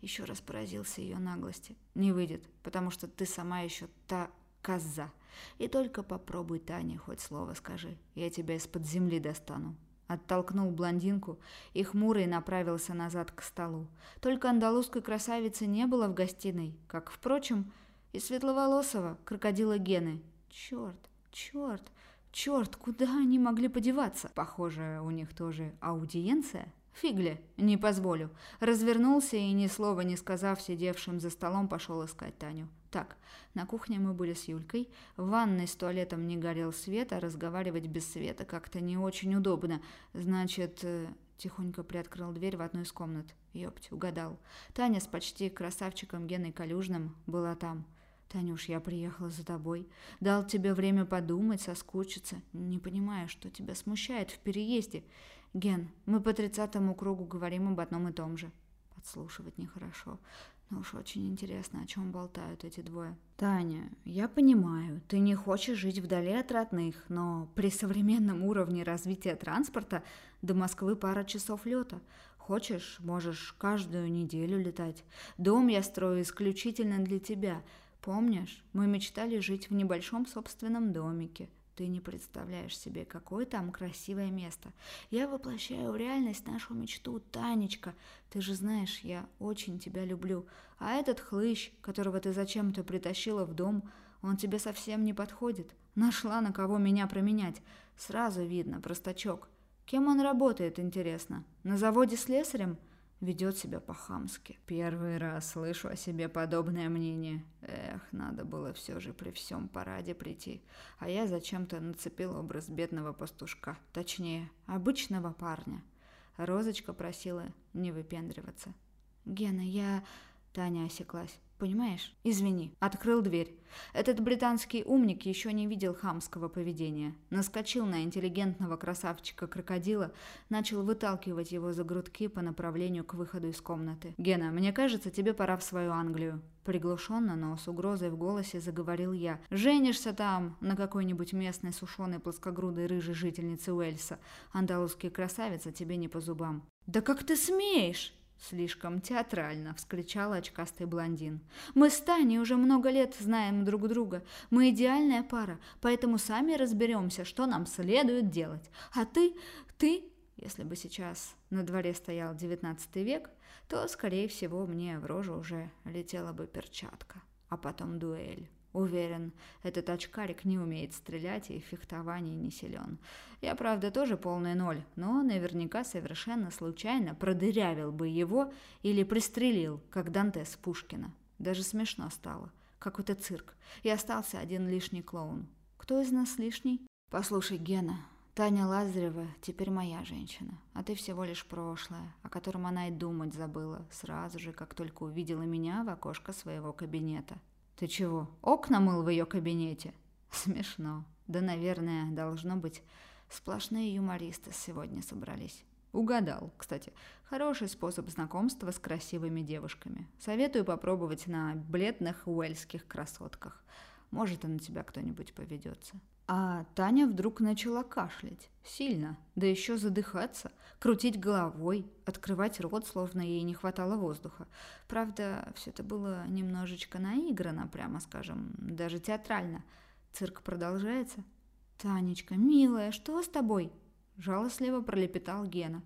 Еще раз поразился ее наглости. Не выйдет, потому что ты сама еще та коза. И только попробуй, Таня, хоть слово скажи. Я тебя из-под земли достану. Оттолкнул блондинку и хмурый направился назад к столу. Только андалузской красавицы не было в гостиной, как, впрочем, и светловолосого крокодила Гены. Черт, Черт, черт, куда они могли подеваться? Похоже, у них тоже аудиенция. Фигли, не позволю. Развернулся и, ни слова не сказав сидевшим за столом, пошел искать Таню. Так, на кухне мы были с Юлькой. В ванной с туалетом не горел свет, а разговаривать без света как-то не очень удобно. Значит, э, тихонько приоткрыл дверь в одну из комнат. Ёпть, угадал. Таня с почти красавчиком Геной Калюжным была там. Танюш, я приехала за тобой. Дал тебе время подумать, соскучиться. Не понимаю, что тебя смущает в переезде. Ген, мы по тридцатому кругу говорим об одном и том же. Подслушивать нехорошо. Но уж очень интересно, о чем болтают эти двое. Таня, я понимаю, ты не хочешь жить вдали от родных, но при современном уровне развития транспорта до Москвы пара часов лета. Хочешь, можешь каждую неделю летать. Дом я строю исключительно для тебя – Помнишь, мы мечтали жить в небольшом собственном домике. Ты не представляешь себе, какое там красивое место. Я воплощаю в реальность нашу мечту, Танечка. Ты же знаешь, я очень тебя люблю. А этот хлыщ, которого ты зачем-то притащила в дом, он тебе совсем не подходит. Нашла на кого меня променять. Сразу видно, простачок. Кем он работает, интересно? На заводе с слесарем? Ведет себя по-хамски. Первый раз слышу о себе подобное мнение. Эх, надо было все же при всем параде прийти. А я зачем-то нацепил образ бедного пастушка. Точнее, обычного парня. Розочка просила не выпендриваться. «Гена, я...» Таня осеклась. Понимаешь? Извини. Открыл дверь. Этот британский умник еще не видел хамского поведения. Наскочил на интеллигентного красавчика-крокодила, начал выталкивать его за грудки по направлению к выходу из комнаты. «Гена, мне кажется, тебе пора в свою Англию». Приглушенно, но с угрозой в голосе заговорил я. «Женишься там на какой-нибудь местной сушеной плоскогрудой рыжей жительнице Уэльса. Андалузские красавицы тебе не по зубам». «Да как ты смеешь?» Слишком театрально, вскричал очкастый блондин. Мы с Таней уже много лет знаем друг друга. Мы идеальная пара, поэтому сами разберемся, что нам следует делать. А ты, ты, если бы сейчас на дворе стоял девятнадцатый век, то, скорее всего, мне в рожу уже летела бы перчатка, а потом дуэль. Уверен, этот очкарик не умеет стрелять и в не силен. Я, правда, тоже полный ноль, но наверняка совершенно случайно продырявил бы его или пристрелил, как Дантес Пушкина. Даже смешно стало. Какой-то цирк. И остался один лишний клоун. Кто из нас лишний? Послушай, Гена, Таня Лазарева теперь моя женщина, а ты всего лишь прошлое, о котором она и думать забыла, сразу же, как только увидела меня в окошко своего кабинета. «Ты чего, окна мыл в ее кабинете?» «Смешно. Да, наверное, должно быть, сплошные юмористы сегодня собрались». Угадал, кстати. Хороший способ знакомства с красивыми девушками. Советую попробовать на бледных уэльских красотках. Может, и на тебя кто-нибудь поведется. А Таня вдруг начала кашлять. Сильно. Да еще задыхаться, крутить головой, открывать рот, словно ей не хватало воздуха. Правда, все это было немножечко наиграно, прямо скажем, даже театрально. Цирк продолжается. «Танечка, милая, что с тобой?» Жалостливо пролепетал Гена.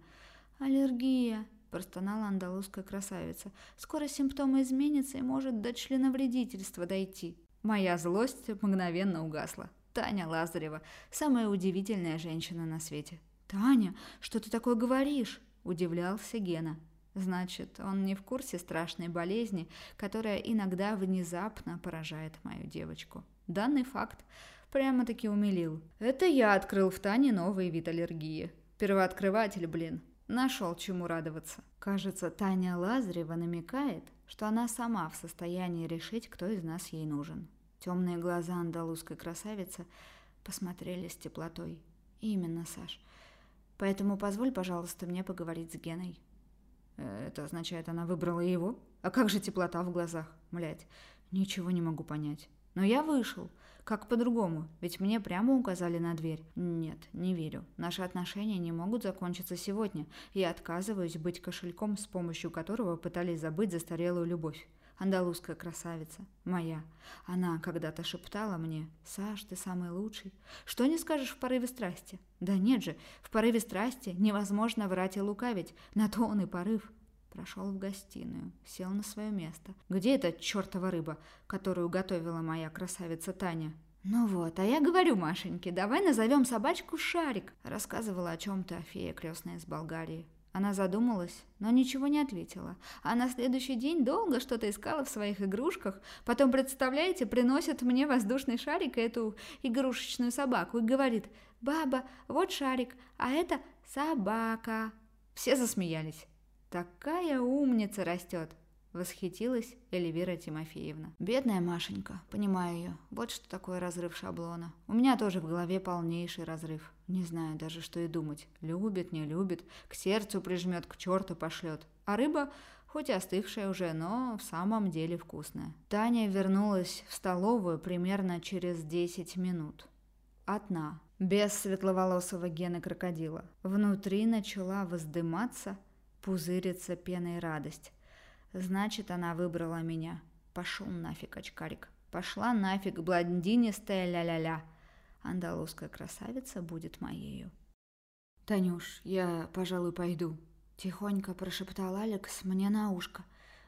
«Аллергия», – простонала андалузская красавица. «Скоро симптомы изменятся и может до членовредительства дойти». Моя злость мгновенно угасла. Таня Лазарева – самая удивительная женщина на свете. «Таня, что ты такое говоришь?» – удивлялся Гена. Значит, он не в курсе страшной болезни, которая иногда внезапно поражает мою девочку. Данный факт прямо-таки умилил. Это я открыл в Тане новый вид аллергии. Первооткрыватель, блин. Нашел чему радоваться. Кажется, Таня Лазарева намекает, что она сама в состоянии решить, кто из нас ей нужен. Темные глаза андалузской красавицы посмотрели с теплотой. «Именно, Саш. Поэтому позволь, пожалуйста, мне поговорить с Геной». «Э, «Это означает, она выбрала его? А как же теплота в глазах? Млять, ничего не могу понять. Но я вышел. Как по-другому? Ведь мне прямо указали на дверь. Нет, не верю. Наши отношения не могут закончиться сегодня. Я отказываюсь быть кошельком, с помощью которого пытались забыть застарелую любовь андалузская красавица, моя. Она когда-то шептала мне, «Саш, ты самый лучший». Что не скажешь в порыве страсти? Да нет же, в порыве страсти невозможно врать и лукавить, на то он и порыв. Прошел в гостиную, сел на свое место. Где эта чертова рыба, которую готовила моя красавица Таня? «Ну вот, а я говорю Машеньке, давай назовем собачку Шарик», рассказывала о чем-то фея крестная из Болгарии. Она задумалась, но ничего не ответила. А на следующий день долго что-то искала в своих игрушках. Потом, представляете, приносит мне воздушный шарик и эту игрушечную собаку и говорит «Баба, вот шарик, а это собака». Все засмеялись. Такая умница растет. Восхитилась Эльвира Тимофеевна. Бедная Машенька, понимаю ее. Вот что такое разрыв шаблона. У меня тоже в голове полнейший разрыв. Не знаю даже, что и думать. Любит, не любит, к сердцу прижмет, к черту пошлет. А рыба, хоть и остывшая уже, но в самом деле вкусная. Таня вернулась в столовую примерно через 10 минут. Одна, без светловолосого Гены крокодила. Внутри начала воздыматься, пузыриться пеной радость. Значит, она выбрала меня. Пошел нафиг, очкарик. Пошла нафиг, блондинистая ля-ля-ля. Андалузская красавица будет моею. «Танюш, я, пожалуй, пойду», — тихонько прошептал Алекс мне на ушко.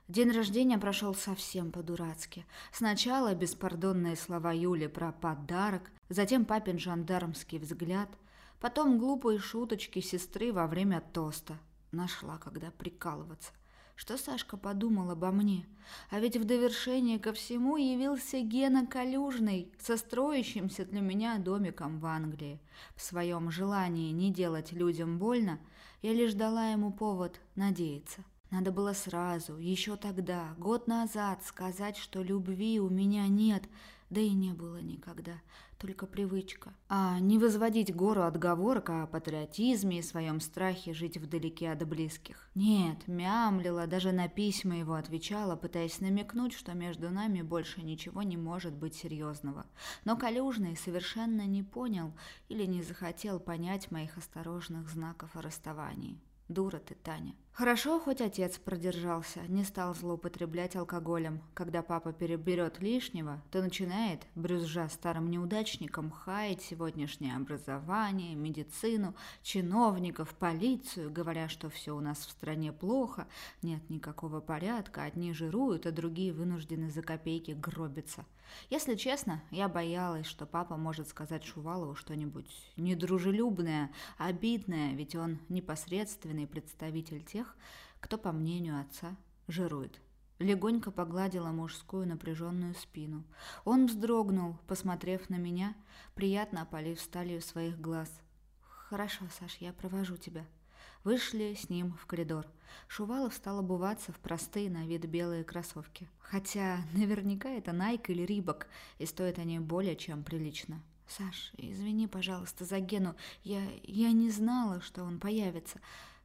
День рождения прошел совсем по-дурацки. Сначала беспардонные слова Юли про подарок, затем папин жандармский взгляд, потом глупые шуточки сестры во время тоста. Нашла, когда прикалываться. Что Сашка подумал обо мне? А ведь в довершение ко всему явился Гена Калюжный со строящимся для меня домиком в Англии. В своем желании не делать людям больно, я лишь дала ему повод надеяться. Надо было сразу, еще тогда, год назад, сказать, что любви у меня нет, да и не было никогда, только привычка. А не возводить гору отговорок о патриотизме и своем страхе жить вдалеке от близких. Нет, мямлила, даже на письма его отвечала, пытаясь намекнуть, что между нами больше ничего не может быть серьезного. Но Калюжный совершенно не понял или не захотел понять моих осторожных знаков о расставании. Дура ты, Таня. Хорошо, хоть отец продержался, не стал злоупотреблять алкоголем. Когда папа переберет лишнего, то начинает, брюзжа старым неудачником, хаять сегодняшнее образование, медицину, чиновников, полицию, говоря, что все у нас в стране плохо, нет никакого порядка, одни жируют, а другие вынуждены за копейки гробиться. Если честно, я боялась, что папа может сказать Шувалову что-нибудь недружелюбное, обидное, ведь он непосредственный представитель тех, тех, кто, по мнению отца, жирует. Легонько погладила мужскую напряженную спину. Он вздрогнул, посмотрев на меня, приятно опалив сталью своих глаз. «Хорошо, Саш, я провожу тебя». Вышли с ним в коридор. Шувалов стал обуваться в простые на вид белые кроссовки. Хотя наверняка это Найк или Рибок, и стоят они более чем прилично. «Саш, извини, пожалуйста, за Гену. Я, я не знала, что он появится.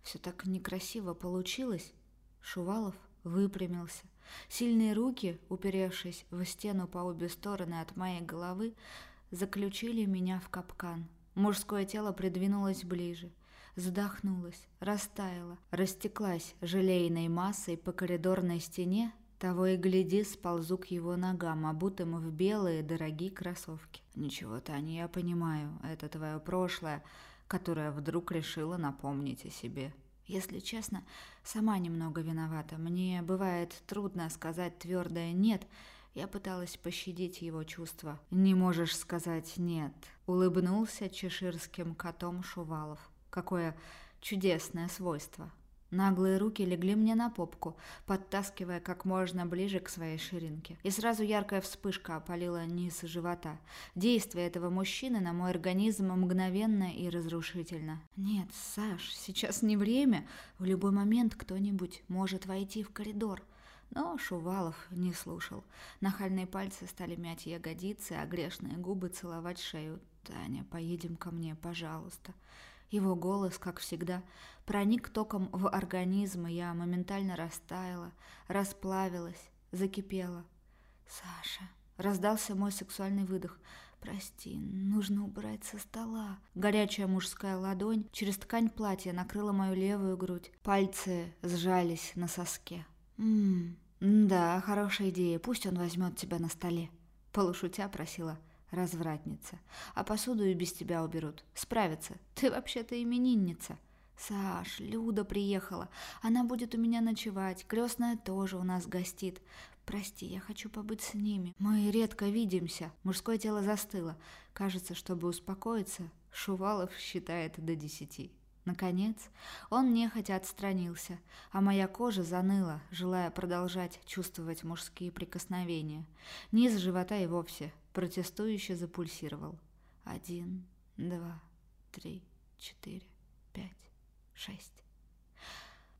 Все так некрасиво получилось. Шувалов выпрямился. Сильные руки, уперевшись в стену по обе стороны от моей головы, заключили меня в капкан. Мужское тело придвинулось ближе, задохнулось, растаяло, растеклась желейной массой по коридорной стене, того и гляди, сползу к его ногам, обутым в белые дорогие кроссовки. Ничего, Таня, я понимаю, это твое прошлое, которая вдруг решила напомнить о себе. Если честно, сама немного виновата. Мне бывает трудно сказать твердое «нет», я пыталась пощадить его чувства. «Не можешь сказать «нет», — улыбнулся чеширским котом Шувалов. «Какое чудесное свойство!» Наглые руки легли мне на попку, подтаскивая как можно ближе к своей ширинке. И сразу яркая вспышка опалила низ живота. Действие этого мужчины на мой организм мгновенно и разрушительно. «Нет, Саш, сейчас не время. В любой момент кто-нибудь может войти в коридор». Но Шувалов не слушал. Нахальные пальцы стали мять ягодицы, а грешные губы целовать шею. «Таня, поедем ко мне, пожалуйста». Его голос, как всегда, проник током в организм, и я моментально растаяла, расплавилась, закипела. «Саша!» — раздался мой сексуальный выдох. «Прости, нужно убрать со стола». Горячая мужская ладонь через ткань платья накрыла мою левую грудь. Пальцы сжались на соске. «Ммм, да, хорошая идея. Пусть он возьмет тебя на столе». Полушутя просила развратница. А посуду и без тебя уберут. Справятся. Ты вообще-то именинница. Саш, Люда приехала. Она будет у меня ночевать. Крестная тоже у нас гостит. Прости, я хочу побыть с ними. Мы редко видимся. Мужское тело застыло. Кажется, чтобы успокоиться, Шувалов считает до десяти. Наконец, он нехотя отстранился, а моя кожа заныла, желая продолжать чувствовать мужские прикосновения. Низ живота и вовсе протестующе запульсировал. Один, два, три, четыре, пять, шесть.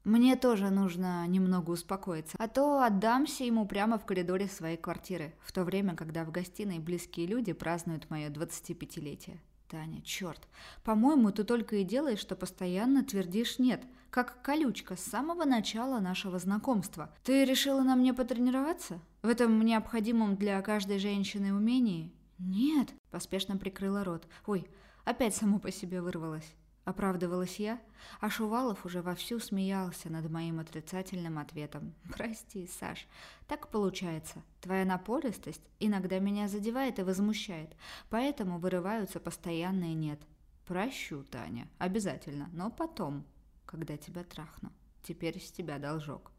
Мне тоже нужно немного успокоиться, а то отдамся ему прямо в коридоре своей квартиры, в то время, когда в гостиной близкие люди празднуют мое 25-летие. Таня, черт, по-моему, ты только и делаешь, что постоянно твердишь «нет», как колючка с самого начала нашего знакомства. Ты решила на мне потренироваться? В этом необходимом для каждой женщины умении? Нет, поспешно прикрыла рот. Ой, опять само по себе вырвалось. Оправдывалась я, а Шувалов уже вовсю смеялся над моим отрицательным ответом. «Прости, Саш, так получается. Твоя напористость иногда меня задевает и возмущает, поэтому вырываются постоянные «нет». Прощу, Таня, обязательно, но потом, когда тебя трахну. Теперь с тебя должок».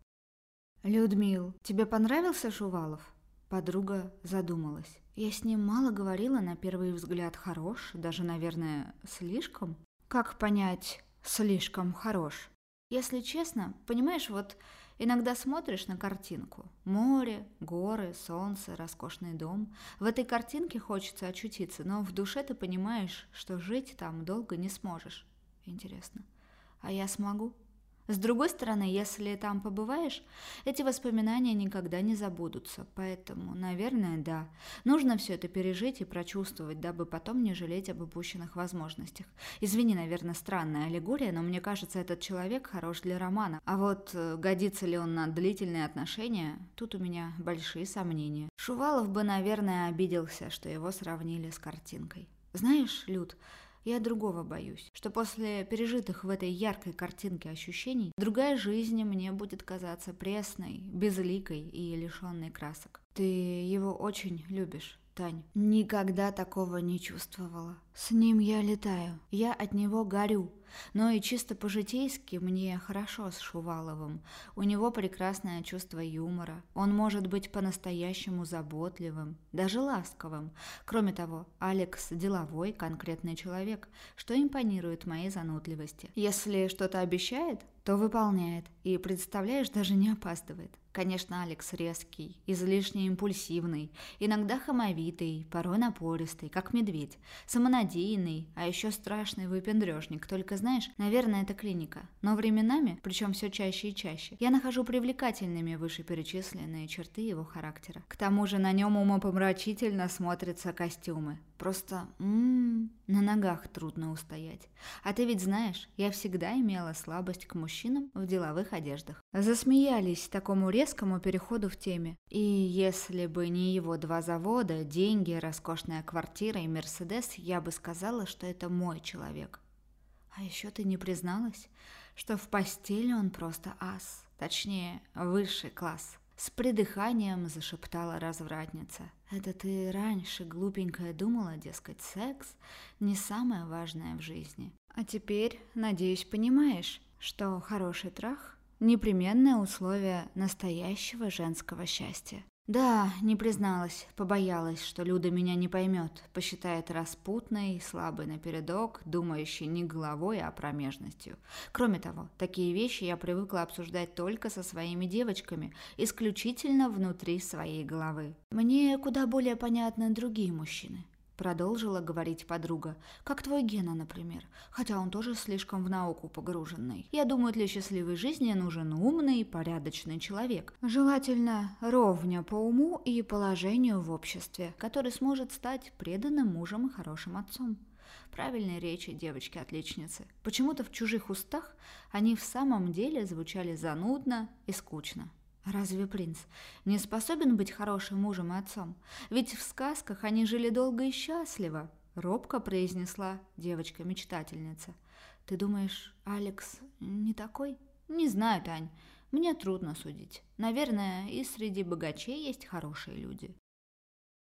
«Людмил, тебе понравился Шувалов?» Подруга задумалась. Я с ним мало говорила, на первый взгляд хорош, даже, наверное, слишком. Как понять «слишком хорош»? Если честно, понимаешь, вот иногда смотришь на картинку. Море, горы, солнце, роскошный дом. В этой картинке хочется очутиться, но в душе ты понимаешь, что жить там долго не сможешь. Интересно, а я смогу? С другой стороны, если там побываешь, эти воспоминания никогда не забудутся. Поэтому, наверное, да, нужно все это пережить и прочувствовать, дабы потом не жалеть об упущенных возможностях. Извини, наверное, странная аллегория, но мне кажется, этот человек хорош для романа. А вот э, годится ли он на длительные отношения, тут у меня большие сомнения. Шувалов бы, наверное, обиделся, что его сравнили с картинкой. Знаешь, Люд, я другого боюсь, что после пережитых в этой яркой картинке ощущений, другая жизнь мне будет казаться пресной, безликой и лишенной красок. Ты его очень любишь, Тань. Никогда такого не чувствовала. С ним я летаю, я от него горю. Но и чисто по-житейски мне хорошо с Шуваловым. У него прекрасное чувство юмора. Он может быть по-настоящему заботливым, даже ласковым. Кроме того, Алекс деловой, конкретный человек, что импонирует моей занудливости. Если что-то обещает, то выполняет и, представляешь, даже не опаздывает. Конечно, Алекс резкий, излишне импульсивный, иногда хамовитый, порой напористый, как медведь, самонадеянный, а еще страшный выпендрежник, только знаешь, наверное, это клиника. Но временами, причем все чаще и чаще, я нахожу привлекательными вышеперечисленные черты его характера. К тому же на нем умопомрачительно смотрятся костюмы. Просто, ммм, на ногах трудно устоять. А ты ведь знаешь, я всегда имела слабость к мужчинам в деловых одеждах. Засмеялись такому резкому переходу в теме. И если бы не его два завода, деньги, роскошная квартира и Мерседес, я бы сказала, что это мой человек. А еще ты не призналась, что в постели он просто ас, точнее, высший класс. С придыханием зашептала развратница. «Это ты раньше, глупенькая, думала, дескать, секс не самое важное в жизни. А теперь, надеюсь, понимаешь, что хороший трах – непременное условие настоящего женского счастья. Да, не призналась, побоялась, что Люда меня не поймет, посчитает распутной, слабой напередок, думающей не головой, а промежностью. Кроме того, такие вещи я привыкла обсуждать только со своими девочками, исключительно внутри своей головы. Мне куда более понятны другие мужчины. Продолжила говорить подруга. «Как твой Гена, например. Хотя он тоже слишком в науку погруженный. Я думаю, для счастливой жизни нужен умный, порядочный человек. Желательно ровня по уму и положению в обществе, который сможет стать преданным мужем и хорошим отцом». Правильные речи девочки-отличницы. Почему-то в чужих устах они в самом деле звучали занудно и скучно. Разве принц не способен быть хорошим мужем и отцом? Ведь в сказках они жили долго и счастливо, робко произнесла девочка-мечтательница. Ты думаешь, Алекс не такой? Не знаю, Тань. Мне трудно судить. Наверное, и среди богачей есть хорошие люди.